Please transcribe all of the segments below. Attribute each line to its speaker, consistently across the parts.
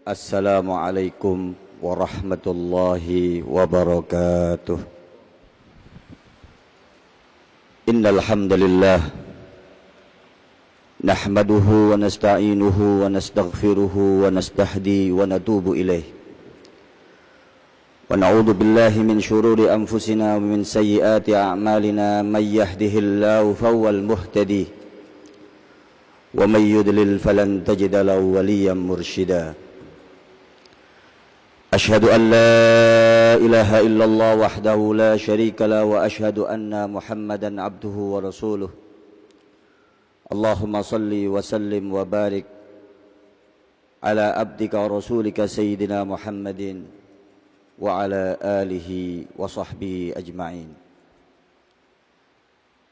Speaker 1: Assalamualaikum warahmatullahi wabarakatuh. Innalhamdulillah Nahmaduhu wa nasta'inuhu wa nastaghfiruhu wa nasta'hdi wa natubu ilaih Wa na'udhu billahi min syururi anfusina wa min sayyiyati a'malina Man yahdihillahu fawwal muhtadi Wa man yudlil falan tajidala waliyan murshidah أشهد أن لا إله إلا الله وحده لا شريك له وأشهد أن محمدا عبده ورسوله اللهم صل وسلم وبارك على عبدك ورسولك سيدنا محمد وعلى آله وصحبه أجمعين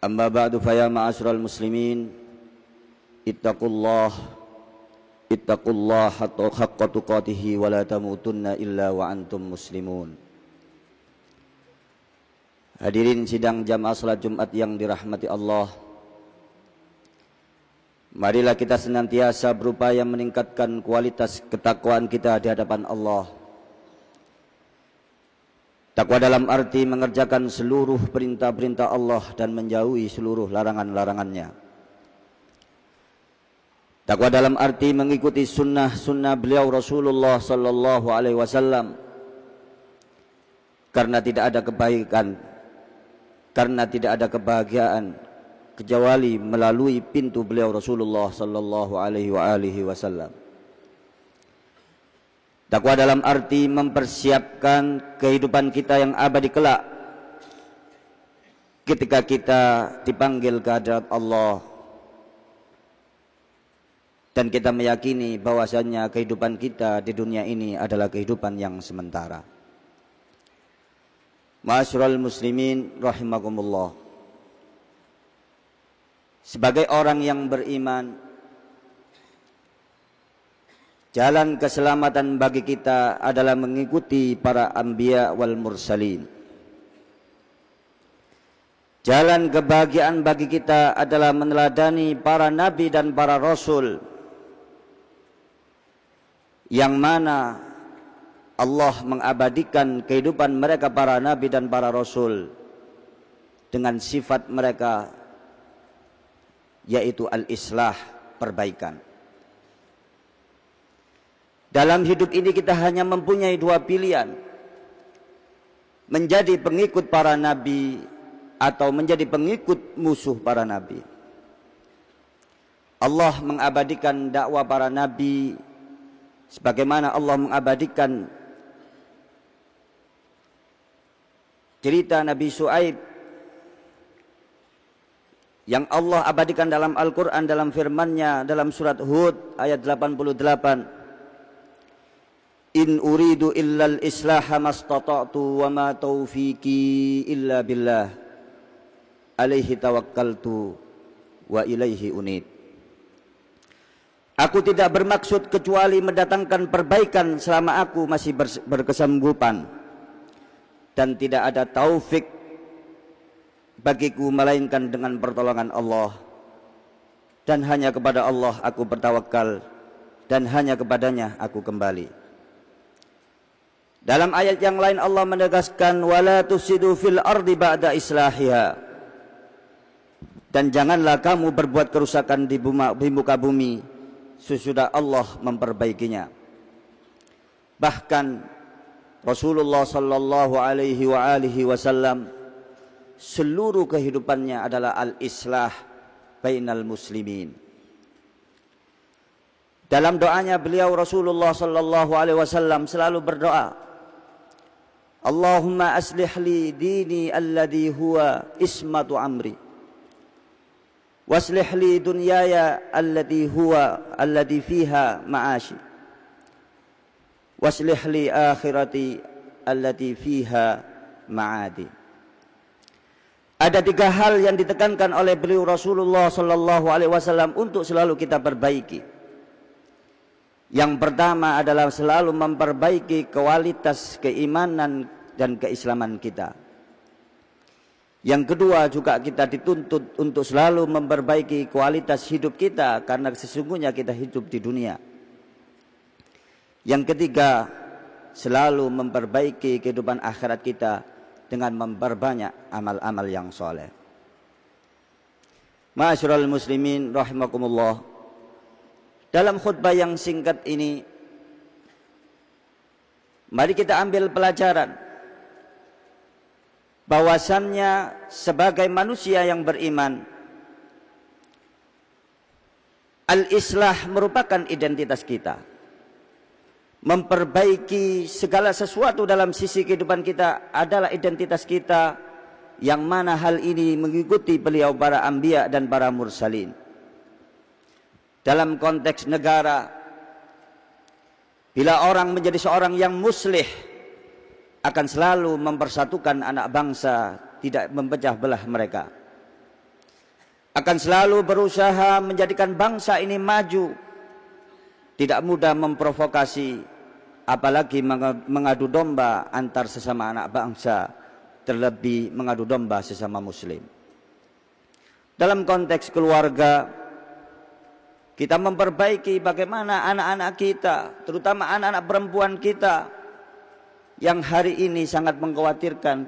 Speaker 1: أما بعد فيا معاشر المسلمين اتقوا الله ittaqullah haqqa tuqatih wa la tamutunna illa wa antum muslimun. Hadirin sidang jamaah salat Jumat yang dirahmati Allah. Marilah kita senantiasa berupaya meningkatkan kualitas ketakwaan kita di hadapan Allah. Takwa dalam arti mengerjakan seluruh perintah-perintah Allah dan menjauhi seluruh larangan-larangannya. Takwa dalam arti mengikuti sunnah-sunnah beliau Rasulullah sallallahu alaihi wasallam. Karena tidak ada kebaikan, karena tidak ada kebahagiaan kecuali melalui pintu beliau Rasulullah sallallahu alaihi wasallam. Takwa dalam arti mempersiapkan kehidupan kita yang abadi kelak ketika kita dipanggil ke hadarat Allah dan kita meyakini bahwasanya kehidupan kita di dunia ini adalah kehidupan yang sementara. Masyarul muslimin rahimakumullah. Sebagai orang yang beriman Jalan keselamatan bagi kita adalah mengikuti para anbiya wal mursalin. Jalan kebahagiaan bagi kita adalah meneladani para nabi dan para rasul. Yang mana Allah mengabadikan kehidupan mereka para nabi dan para rasul dengan sifat mereka yaitu al-islah perbaikan. Dalam hidup ini kita hanya mempunyai dua pilihan. Menjadi pengikut para nabi atau menjadi pengikut musuh para nabi. Allah mengabadikan dakwah para nabi sebagaimana Allah mengabadikan cerita Nabi Su'aib yang Allah abadikan dalam Al-Quran dalam firman-Nya dalam surat Hud ayat 88 In uridu illa al-islaha mastata'tu wa ma taufiqi illa billah. Alaihi tawakkaltu wa ilaihi unid. Aku tidak bermaksud kecuali mendatangkan perbaikan selama aku masih berkesanggupan dan tidak ada taufik bagiku melainkan dengan pertolongan Allah dan hanya kepada Allah aku bertawakal dan hanya kepadanya aku kembali. Dalam ayat yang lain Allah menegaskan wala tusidu fil ardi ba'da islahiha. Dan janganlah kamu berbuat kerusakan di, buma, di muka bumi sesudah Allah memperbaikinya. Bahkan Rasulullah sallallahu alaihi wa alihi wasallam seluruh kehidupannya adalah al-islah bainal muslimin. Dalam doanya beliau Rasulullah sallallahu alaihi wasallam selalu berdoa Allahumma aslih li dini alladhi huwa ismatu amri. Waslih li dunyaya alladhi huwa alladhi fiha ma'ashi. Waslih li akhirati alladhi fiha ma'adi. Ada tiga hal yang ditekankan oleh beliau Rasulullah sallallahu alaihi wasallam untuk selalu kita perbaiki. Yang pertama adalah selalu memperbaiki kualitas keimanan dan keislaman kita. Yang kedua juga kita dituntut untuk selalu memperbaiki kualitas hidup kita karena sesungguhnya kita hidup di dunia. Yang ketiga, selalu memperbaiki kehidupan akhirat kita dengan memperbanyak amal-amal yang soleh. Masyurul muslimin rahimakumullah. Dalam khutbah yang singkat ini, mari kita ambil pelajaran bahwasannya sebagai manusia yang beriman, al-islah merupakan identitas kita. Memperbaiki segala sesuatu dalam sisi kehidupan kita adalah identitas kita yang mana hal ini mengikuti beliau para anbiya dan para mursalin. Dalam konteks negara, bila orang menjadi seorang yang muslih, akan selalu mempersatukan anak bangsa, tidak memecah belah mereka. Akan selalu berusaha menjadikan bangsa ini maju, tidak mudah memprovokasi, apalagi mengadu domba antar sesama anak bangsa terlebih mengadu domba sesama muslim. Dalam konteks keluarga, kita memperbaiki bagaimana anak-anak kita, terutama anak-anak perempuan kita yang hari ini sangat mengkhawatirkan.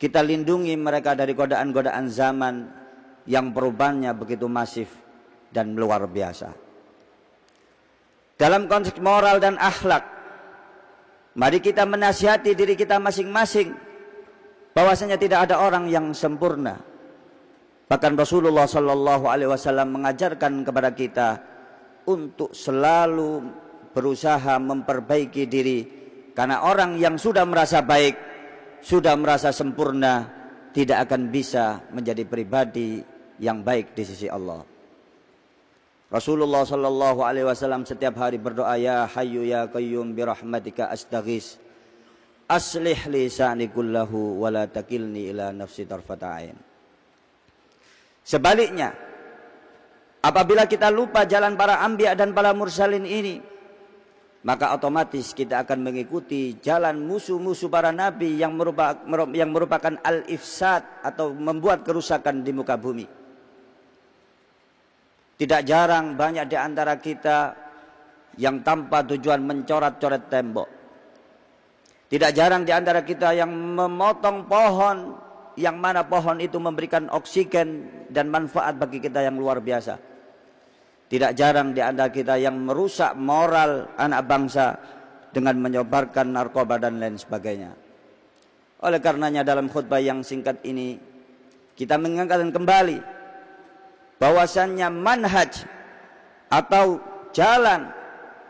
Speaker 1: Kita lindungi mereka dari godaan-godaan zaman yang perubahannya begitu masif dan luar biasa. Dalam konteks moral dan akhlak, Mari kita menasihati diri kita masing-masing bahwasanya tidak ada orang yang sempurna. Bahkan Rasulullah sallallahu alaihi wasallam mengajarkan kepada kita untuk selalu berusaha memperbaiki diri karena orang yang sudah merasa baik, sudah merasa sempurna tidak akan bisa menjadi pribadi yang baik di sisi Allah. Rasulullah sallallahu alaihi wasallam setiap hari berdoa ya hayyu ya qayyum bi rahmatika astaghis aslih lisani kullahu wa la takilni ila nafsi tarfata'in. Sebaliknya apabila kita lupa jalan para anbiya dan para mursalin ini maka otomatis kita akan mengikuti jalan musuh-musuh para nabi yang merupakan yang merupakan al-ifsad atau membuat kerusakan di muka bumi. Tidak jarang banyak di antara kita yang tanpa tujuan mencoret-coret tembok. Tidak jarang di antara kita yang memotong pohon yang mana pohon itu memberikan oksigen dan manfaat bagi kita yang luar biasa. Tidak jarang di antara kita yang merusak moral anak bangsa dengan menyebarkan narkoba dan lain sebagainya. Oleh karenanya dalam khutbah yang singkat ini kita mengingatkan kembali bahwasannya manhaj atau jalan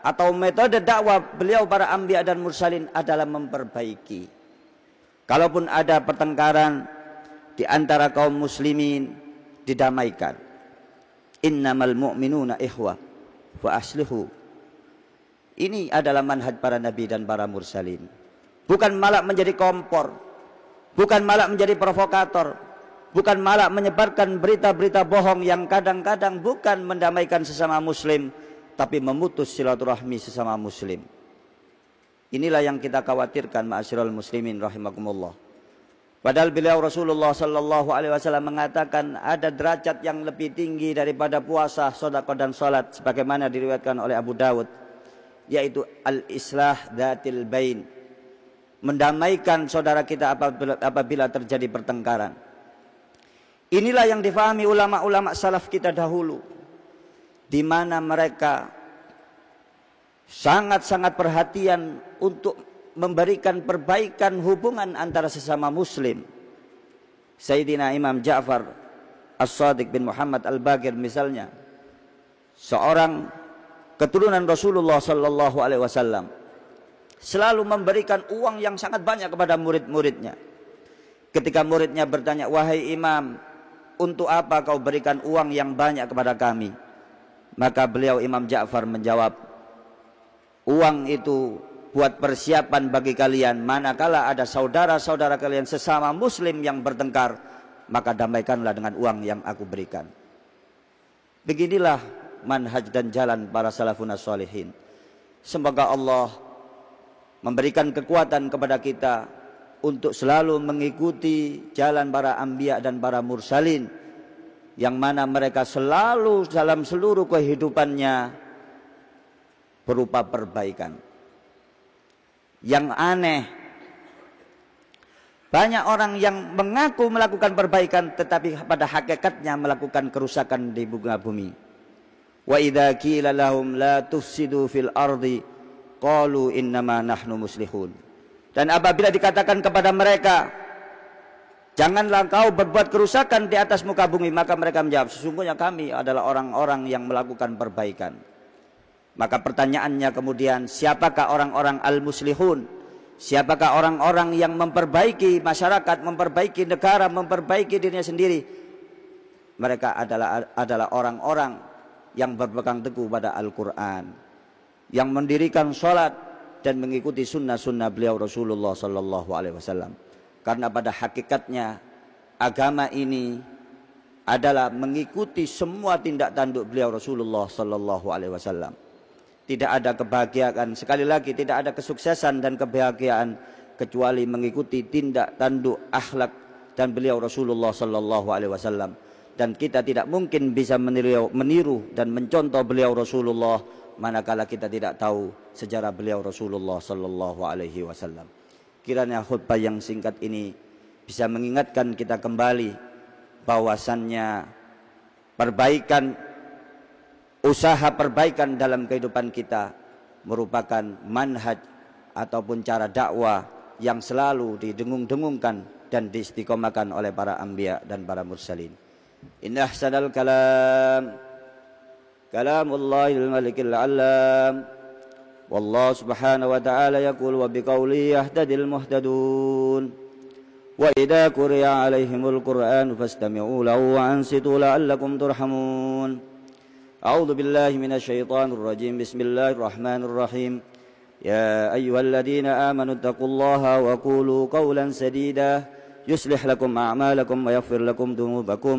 Speaker 1: atau metode dakwah beliau para anbiya dan mursalin adalah memperbaiki. Kalaupun ada pertengkaran di antara kaum muslimin didamaikan. Innamal mu'minuna ikhwah fa aslihu. Ini adalah manhaj para nabi dan para mursalin. Bukan malah menjadi kompor, bukan malah menjadi provokator, bukan malah menyebarkan berita-berita bohong yang kadang-kadang bukan mendamaikan sesama muslim tapi memutus silaturahmi sesama muslim. Inilah yang kita khawatirkan ma'asyiral muslimin rahimakumullah. Padahal beliau Rasulullah sallallahu alaihi wasallam mengatakan ada derajat yang lebih tinggi daripada puasa, sedekah dan salat sebagaimana diriwayatkan oleh Abu Dawud yaitu al-islah dzatil bain. Mendamaikan saudara kita apabila terjadi pertengkaran. Inilah yang difahami ulama-ulama salaf kita dahulu. Di mana mereka sangat-sangat perhatian untuk memberikan perbaikan hubungan antara sesama muslim. Sayyidina Imam Ja'far As-Sadiq bin Muhammad Al-Bagir misalnya seorang keturunan Rasulullah sallallahu alaihi wasallam selalu memberikan uang yang sangat banyak kepada murid-muridnya. Ketika muridnya bertanya, "Wahai Imam, untuk apa kau berikan uang yang banyak kepada kami? Maka beliau Imam Ja'far menjawab, uang itu buat persiapan bagi kalian manakala ada saudara-saudara kalian sesama muslim yang bertengkar, maka damaikanlah dengan uang yang aku berikan. Beginilah manhaj dan jalan para salafun salihin. Semoga Allah memberikan kekuatan kepada kita untuk selalu mengikuti jalan para anbiya dan para mursalin yang mana mereka selalu dalam seluruh kehidupannya berupa perbaikan. Yang aneh banyak orang yang mengaku melakukan perbaikan tetapi pada hakikatnya melakukan kerusakan di bunga bumi. Wa idza qila lahum la tufsidu fil ardi qalu innama nahnu muslihun. Dan apabila dikatakan kepada mereka janganlah kau berbuat kerusakan di atas muka bumi maka mereka menjawab sesungguhnya kami adalah orang-orang yang melakukan perbaikan. Maka pertanyaannya kemudian siapakah orang-orang al-muslihun? Siapakah orang-orang yang memperbaiki masyarakat, memperbaiki negara, memperbaiki dirinya sendiri? Mereka adalah adalah orang-orang yang berpegang teguh pada Al-Quran, yang mendirikan sholat dan mengikuti sunnah-sunnah beliau Rasulullah Sallallahu Alaihi Wasallam. Karena pada hakikatnya agama ini adalah mengikuti semua tindak tanduk beliau Rasulullah Sallallahu Alaihi Wasallam tidak ada kebahagiaan. Sekali lagi tidak ada kesuksesan dan kebahagiaan kecuali mengikuti tindak tanduk akhlak dan beliau Rasulullah sallallahu alaihi wasallam. Dan kita tidak mungkin bisa meniru, meniru dan mencontoh beliau Rasulullah manakala kita tidak tahu sejarah beliau Rasulullah sallallahu alaihi wasallam. Kiranya khutbah yang singkat ini bisa mengingatkan kita kembali bahwasannya perbaikan usaha perbaikan dalam kehidupan kita merupakan manhaj ataupun cara dakwah yang selalu didengung-dengungkan dan diistiqomahkan oleh para anbiya dan para mursalin. Inna ahsanal kalam. Kalamullahil malikil alam wallahu subhanahu wa ta'ala yaqul wa biqawli yahtadil muhtadun. Wa idha kuriya alaihimul qur'an fastami'u lahu wa ansitu la'allakum turhamun أعوذ بالله من الشيطان الرجيم. بسم الله الرحمن الرحيم. يا أيها الذين آمنوا اتقوا الله وقولوا قولا سديدا. يصلح لكم أعمالكم ويغفر لكم ذنوبكم.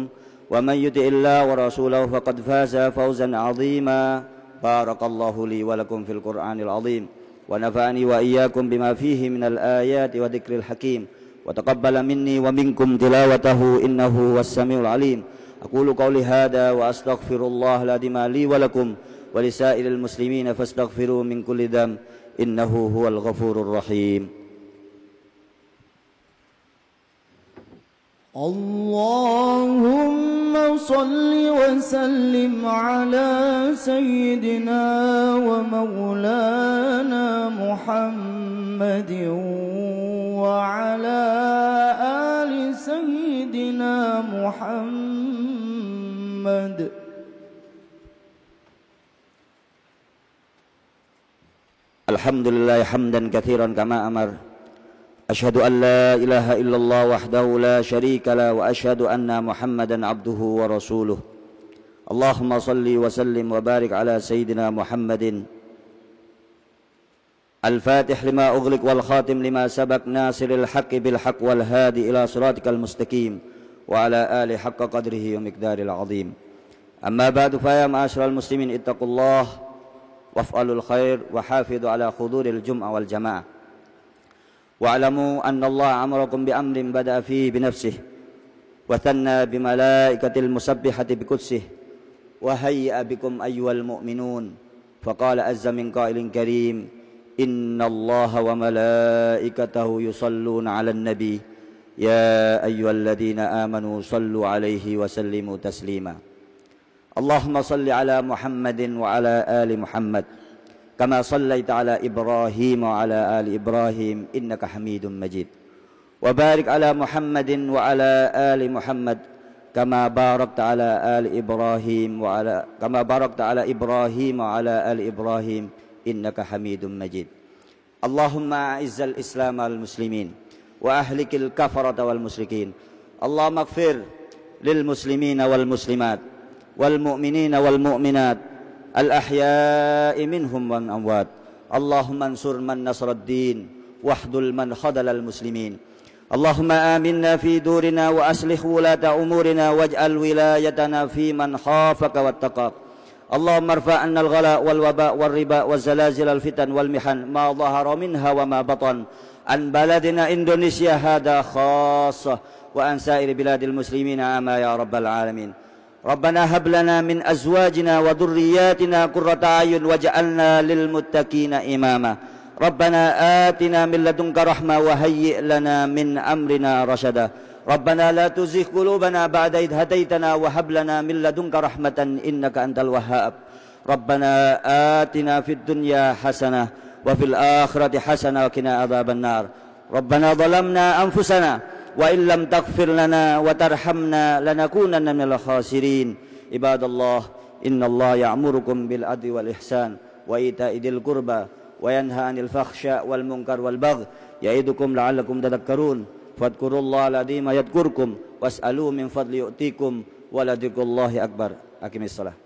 Speaker 1: ومن يطع الله ورسوله فقد فاز فوزا عظيما. بارك الله لي ولكم في القرآن العظيم. ونفعني وإياكم بما فيه من الآيات وذكر الحكيم. وتقبل مني ومنكم تلاوته. إنه هو السميع العليم. أقول قولي هذا وأستغفر الله العظيم لي ولكم ولسائر المسلمين فاستغفروا من كل ذنب إنه هو الغفور الرحيم.
Speaker 2: اللهم صل وسلم على سيدنا ومولانا محمد محمد
Speaker 1: الحمد لله حمدا كثيرا كما أمر أشهد أن لا إله إلا الله وحده لا شريك له وأشهد أن محمدا عبده ورسوله اللهم صل وسلم وبارك على سيدنا محمد الفاتح لما أغلق والخاتم لما سبق ناصر الحق بالحق والهادي إلى صراطك المستقيم وعلى آل حق قدره ومقدار العظيم. أما بعد فيا معاشر المسلمين اتقوا الله وافعلوا الخير وحافظوا على حضور الجمعة والجماعة. واعلموا أن الله أمركم بأمر بدأ فيه بنفسه وثنى بملائكة المسبحة بقدسه وهيأ بكم أيها المؤمنون. فقال عز من قائل كريم إن الله وملائكته يصلون على النبي. يا أيها الذين آمنوا صلوا عليه وسلموا تسليما. اللهم صل على محمد وعلى آل محمد كما صليت على إبراهيم وعلى آل إبراهيم إنك حميد مجيد. وبارك على محمد وعلى آل محمد كما باركت على آل إبراهيم وعلى كما باركت على إبراهيم وعلى آل إبراهيم إنك حميد مجيد. اللهم أعز الإسلام والمسلمين. وأهلك الكفرة والمشركين. اللهم اغفر للمسلمين والمسلمات والمؤمنين والمؤمنات الأحياء منهم والأموات. اللهم انصر من نصر الدين واحذل من خذل المسلمين. اللهم آمنا في دورنا وأصلح ولاة أمورنا واجعل ولايتنا في من خافك واتقاك. اللهم ارفع عنا الغلاء والوباء والربا والزلازل الفتن والمحن ما ظهر منها وما بطن. عن بلدنا إندونيسيا هذا خاصة وعن سائر بلاد المسلمين عاما يا رب العالمين. ربنا هب لنا من أزواجنا وذرياتنا قرة أعين واجعلنا للمتقين إماما. ربنا آتنا من لدنك رحمة وهيئ لنا من أمرنا رشدا. ربنا لا تزغ قلوبنا بعد إذ هديتنا وهب لنا من لدنك رحمة إنك أنت الوهاب. ربنا آتنا في الدنيا حسنة وفي الآخرة حسنة وقنا عذاب النار. ربنا ظلمنا أنفسنا وإن لم تغفر لنا وترحمنا لنكونن من الخاسرين. عباد الله إن الله يأمركم بالعدل والإحسان وإيتاء ذي القربى وينهى عن الفحشاء والمنكر والبغي. يعظكم لعلكم تذكرون. فاذكروا الله العظيم يذكركم واسألوه من فضل يؤتيكم. ولذكر الله أكبر. أقم الصلاة.